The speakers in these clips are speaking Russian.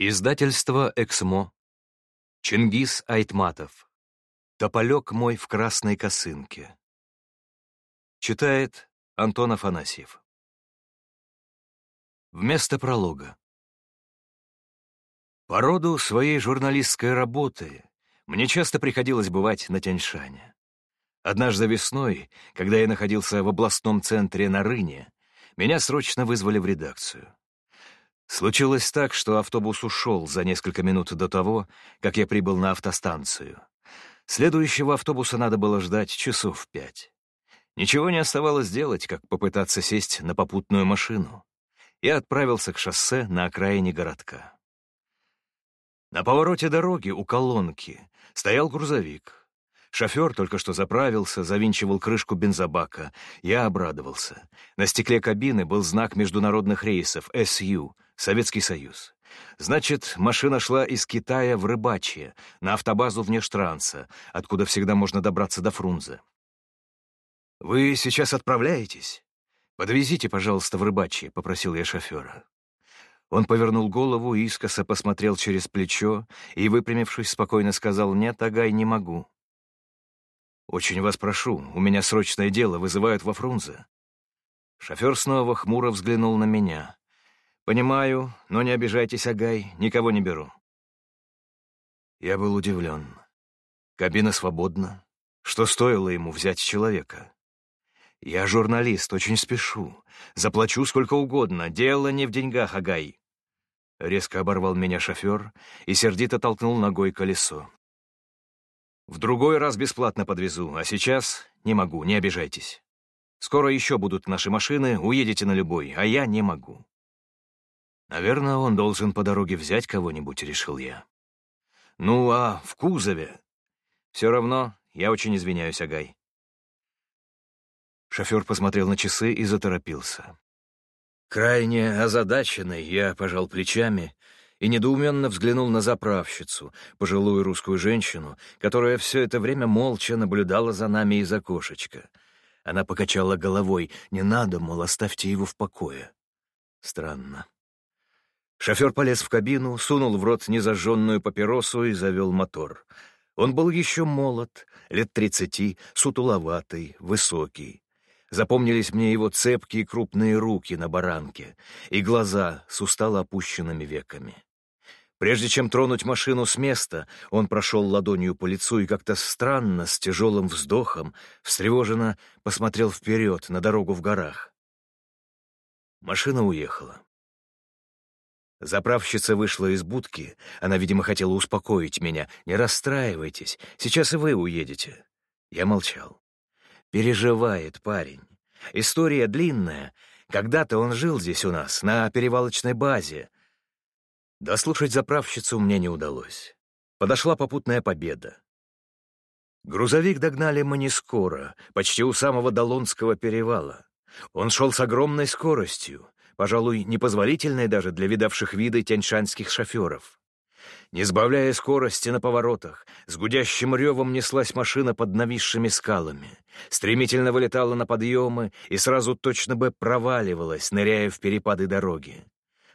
Издательство «Эксмо». Чингис Айтматов. «Тополек мой в красной косынке». Читает Антон Афанасьев. Вместо пролога. По роду своей журналистской работы мне часто приходилось бывать на Тяньшане. Однажды весной, когда я находился в областном центре на Рыне, меня срочно вызвали в редакцию. Случилось так, что автобус ушел за несколько минут до того, как я прибыл на автостанцию. Следующего автобуса надо было ждать часов пять. Ничего не оставалось делать, как попытаться сесть на попутную машину. Я отправился к шоссе на окраине городка. На повороте дороги у колонки стоял грузовик. Шофер только что заправился, завинчивал крышку бензобака. Я обрадовался. На стекле кабины был знак международных рейсов «СЮ» — Советский Союз. Значит, машина шла из Китая в Рыбачье, на автобазу внештранса, откуда всегда можно добраться до Фрунзе. «Вы сейчас отправляетесь? Подвезите, пожалуйста, в Рыбачье», — попросил я шофера. Он повернул голову, искоса посмотрел через плечо и, выпрямившись, спокойно сказал «Нет, Агай, не могу». «Очень вас прошу, у меня срочное дело, вызывают во Фрунзе». Шофер снова хмуро взглянул на меня. «Понимаю, но не обижайтесь, Агай, никого не беру». Я был удивлен. Кабина свободна. Что стоило ему взять человека? Я журналист, очень спешу. Заплачу сколько угодно. Дело не в деньгах, Агай. Резко оборвал меня шофер и сердито толкнул ногой колесо. В другой раз бесплатно подвезу, а сейчас не могу, не обижайтесь. Скоро еще будут наши машины, уедете на любой, а я не могу. Наверное, он должен по дороге взять кого-нибудь, решил я. Ну, а в кузове? Все равно, я очень извиняюсь, Агай. Шофер посмотрел на часы и заторопился. Крайне озадаченный, я пожал плечами и недоуменно взглянул на заправщицу, пожилую русскую женщину, которая все это время молча наблюдала за нами из окошечка. Она покачала головой. «Не надо, мол, оставьте его в покое». Странно. Шофер полез в кабину, сунул в рот незажженную папиросу и завел мотор. Он был еще молод, лет тридцати, сутуловатый, высокий. Запомнились мне его цепкие крупные руки на баранке и глаза с устало опущенными веками. Прежде чем тронуть машину с места, он прошел ладонью по лицу и как-то странно, с тяжелым вздохом, встревоженно посмотрел вперед на дорогу в горах. Машина уехала. Заправщица вышла из будки. Она, видимо, хотела успокоить меня. «Не расстраивайтесь, сейчас и вы уедете». Я молчал. Переживает парень. История длинная. Когда-то он жил здесь у нас, на перевалочной базе. Дослушать заправщицу мне не удалось. Подошла попутная победа. Грузовик догнали мы не скоро, почти у самого Долонского перевала. Он шел с огромной скоростью, пожалуй, непозволительной даже для видавших виды тяньшанских шоферов. Не сбавляя скорости на поворотах, с гудящим ревом неслась машина под нависшими скалами, стремительно вылетала на подъемы и сразу точно бы проваливалась, ныряя в перепады дороги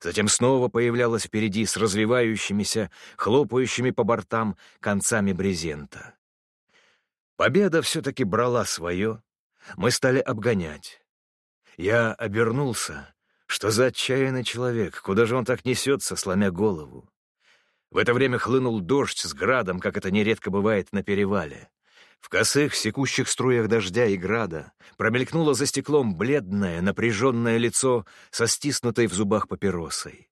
затем снова появлялась впереди с развивающимися, хлопающими по бортам концами брезента. Победа все-таки брала свое. Мы стали обгонять. Я обернулся. Что за отчаянный человек? Куда же он так несется, сломя голову? В это время хлынул дождь с градом, как это нередко бывает на перевале. В косых, секущих струях дождя и града промелькнуло за стеклом бледное, напряженное лицо со стиснутой в зубах папиросой.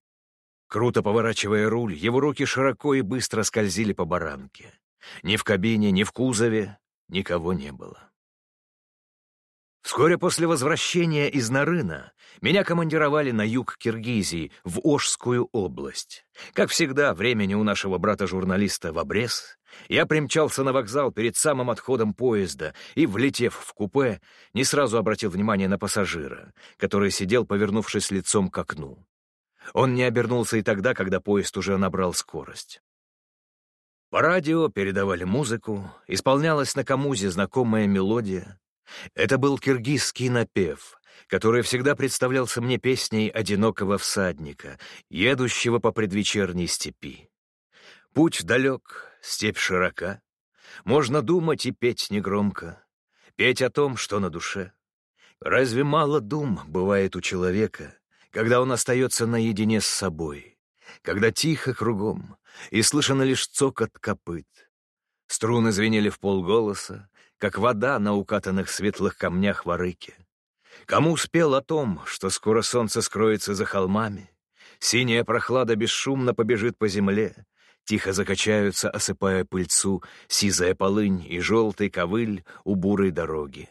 Круто поворачивая руль, его руки широко и быстро скользили по баранке. Ни в кабине, ни в кузове никого не было. Вскоре после возвращения из Нарына меня командировали на юг Киргизии, в Ошскую область. Как всегда, времени у нашего брата-журналиста в обрез. Я примчался на вокзал перед самым отходом поезда и, влетев в купе, не сразу обратил внимание на пассажира, который сидел, повернувшись лицом к окну. Он не обернулся и тогда, когда поезд уже набрал скорость. По радио передавали музыку, исполнялась на камузе знакомая мелодия, это был киргизский напев, который всегда представлялся мне песней одинокого всадника, едущего по предвечерней степи. Путь далек, степь широка, можно думать и петь негромко, петь о том, что на душе. Разве мало дум бывает у человека, когда он остается наедине с собой, когда тихо кругом и слышно лишь цокот копыт? Струны звенели в полголоса, как вода на укатанных светлых камнях в арыке. Кому спел о том, что скоро солнце скроется за холмами, синяя прохлада бесшумно побежит по земле, тихо закачаются, осыпая пыльцу, сизая полынь и желтый ковыль у бурой дороги.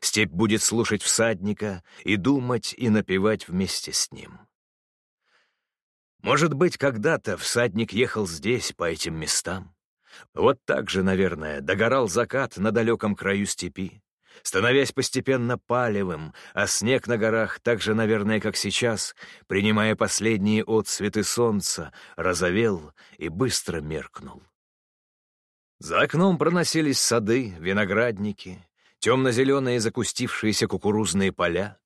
Степь будет слушать всадника и думать, и напевать вместе с ним. Может быть, когда-то всадник ехал здесь, по этим местам. Вот так же, наверное, догорал закат на далеком краю степи, становясь постепенно палевым, а снег на горах, так же, наверное, как сейчас, принимая последние отсветы солнца, розовел и быстро меркнул. За окном проносились сады, виноградники, темно-зеленые закустившиеся кукурузные поля.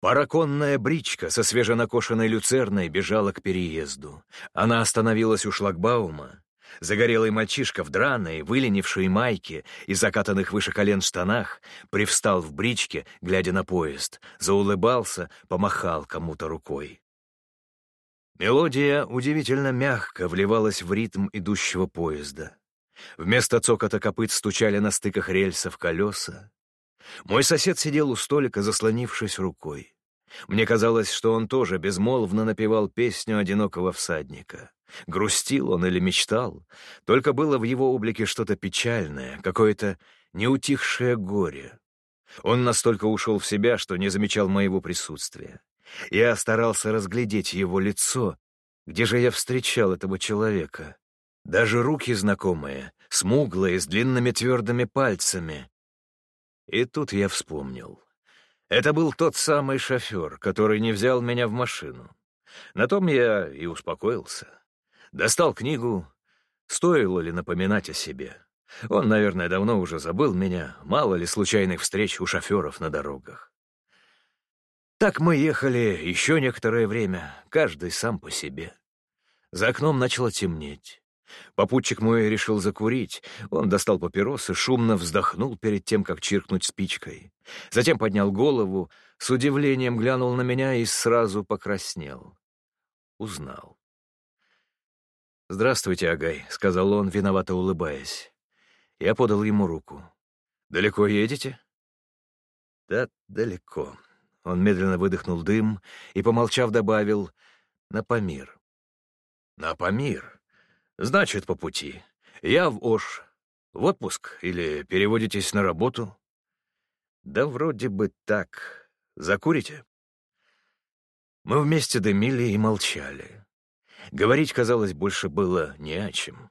Параконная бричка со свеженакошенной люцерной бежала к переезду. Она остановилась у шлагбаума. Загорелый мальчишка в драной, выленившей майке и закатанных выше колен штанах привстал в бричке, глядя на поезд, заулыбался, помахал кому-то рукой. Мелодия удивительно мягко вливалась в ритм идущего поезда. Вместо цокота копыт стучали на стыках рельсов колеса. Мой сосед сидел у столика, заслонившись рукой. Мне казалось, что он тоже безмолвно напевал песню одинокого всадника. Грустил он или мечтал, только было в его облике что-то печальное, какое-то неутихшее горе. Он настолько ушел в себя, что не замечал моего присутствия. Я старался разглядеть его лицо. Где же я встречал этого человека? Даже руки знакомые, смуглые, с длинными твердыми пальцами. И тут я вспомнил. Это был тот самый шофер, который не взял меня в машину. На том я и успокоился. Достал книгу. Стоило ли напоминать о себе? Он, наверное, давно уже забыл меня, мало ли случайных встреч у шоферов на дорогах. Так мы ехали еще некоторое время, каждый сам по себе. За окном начало темнеть. Попутчик мой решил закурить. Он достал папиросы, шумно вздохнул перед тем, как чиркнуть спичкой. Затем поднял голову, с удивлением глянул на меня и сразу покраснел. Узнал. «Здравствуйте, Агай», — сказал он, виновато улыбаясь. Я подал ему руку. «Далеко едете?» «Да, далеко». Он медленно выдохнул дым и, помолчав, добавил «на Памир». «На Памир? Значит, по пути. Я в Ош. В отпуск или переводитесь на работу? Да вроде бы так. Закурите? Мы вместе дымили и молчали. Говорить, казалось, больше было не о чем.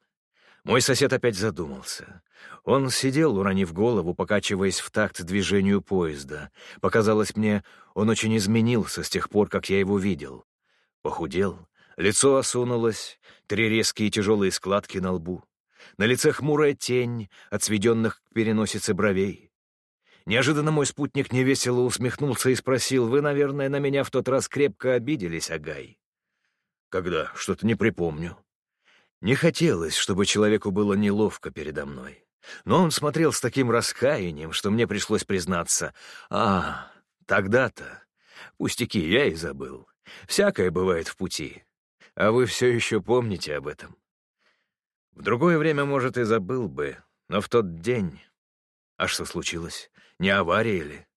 Мой сосед опять задумался. Он сидел, уронив голову, покачиваясь в такт движению поезда. Показалось мне, он очень изменился с тех пор, как я его видел. Похудел, Лицо осунулось, три резкие тяжелые складки на лбу. На лице хмурая тень от сведенных к переносице бровей. Неожиданно мой спутник невесело усмехнулся и спросил, «Вы, наверное, на меня в тот раз крепко обиделись, Агай?» «Когда? Что-то не припомню». Не хотелось, чтобы человеку было неловко передо мной. Но он смотрел с таким раскаянием, что мне пришлось признаться. «А, тогда-то. Пустяки, я и забыл. Всякое бывает в пути. А вы все еще помните об этом. В другое время, может, и забыл бы, но в тот день... А что случилось? Не авария ли?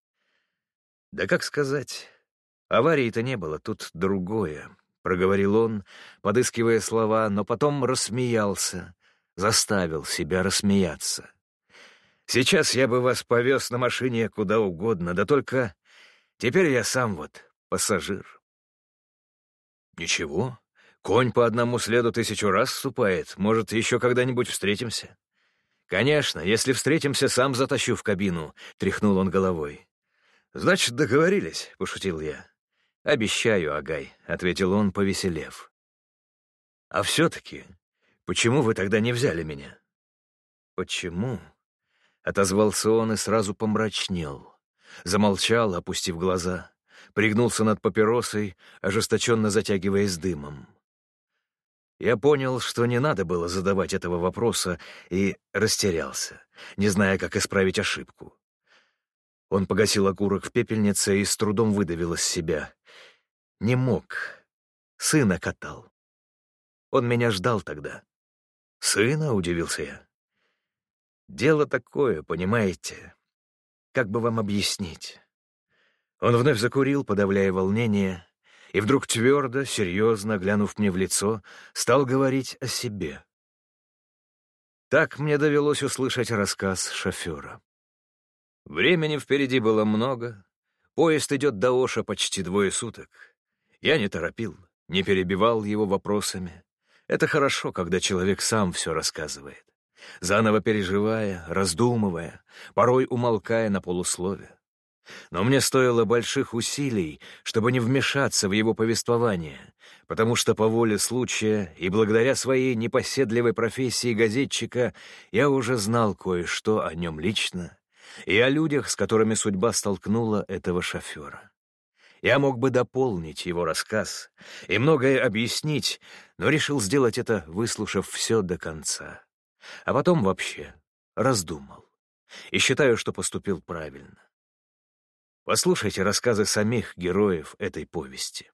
Да как сказать? Аварии-то не было, тут другое, — проговорил он, подыскивая слова, но потом рассмеялся, заставил себя рассмеяться. Сейчас я бы вас повез на машине куда угодно, да только теперь я сам вот пассажир. Ничего, Конь по одному следу тысячу раз ступает. Может, еще когда-нибудь встретимся?» «Конечно, если встретимся, сам затащу в кабину», — тряхнул он головой. «Значит, договорились», — пошутил я. «Обещаю, Агай», — ответил он, повеселев. «А все-таки, почему вы тогда не взяли меня?» «Почему?» — отозвался он и сразу помрачнел. замолчал, опустив глаза, пригнулся над папиросой, ожесточенно затягиваясь дымом. Я понял, что не надо было задавать этого вопроса, и растерялся, не зная, как исправить ошибку. Он погасил окурок в пепельнице и с трудом выдавил из себя. Не мог. Сына катал. Он меня ждал тогда. «Сына?» — удивился я. «Дело такое, понимаете? Как бы вам объяснить?» Он вновь закурил, подавляя волнение, и вдруг твердо, серьезно, глянув мне в лицо, стал говорить о себе. Так мне довелось услышать рассказ шофера. Времени впереди было много, поезд идет до Оша почти двое суток. Я не торопил, не перебивал его вопросами. Это хорошо, когда человек сам все рассказывает, заново переживая, раздумывая, порой умолкая на полуслове. Но мне стоило больших усилий, чтобы не вмешаться в его повествование, потому что по воле случая и благодаря своей непоседливой профессии газетчика я уже знал кое-что о нем лично и о людях, с которыми судьба столкнула этого шофера. Я мог бы дополнить его рассказ и многое объяснить, но решил сделать это, выслушав все до конца. А потом вообще раздумал. И считаю, что поступил правильно. Послушайте рассказы самих героев этой повести.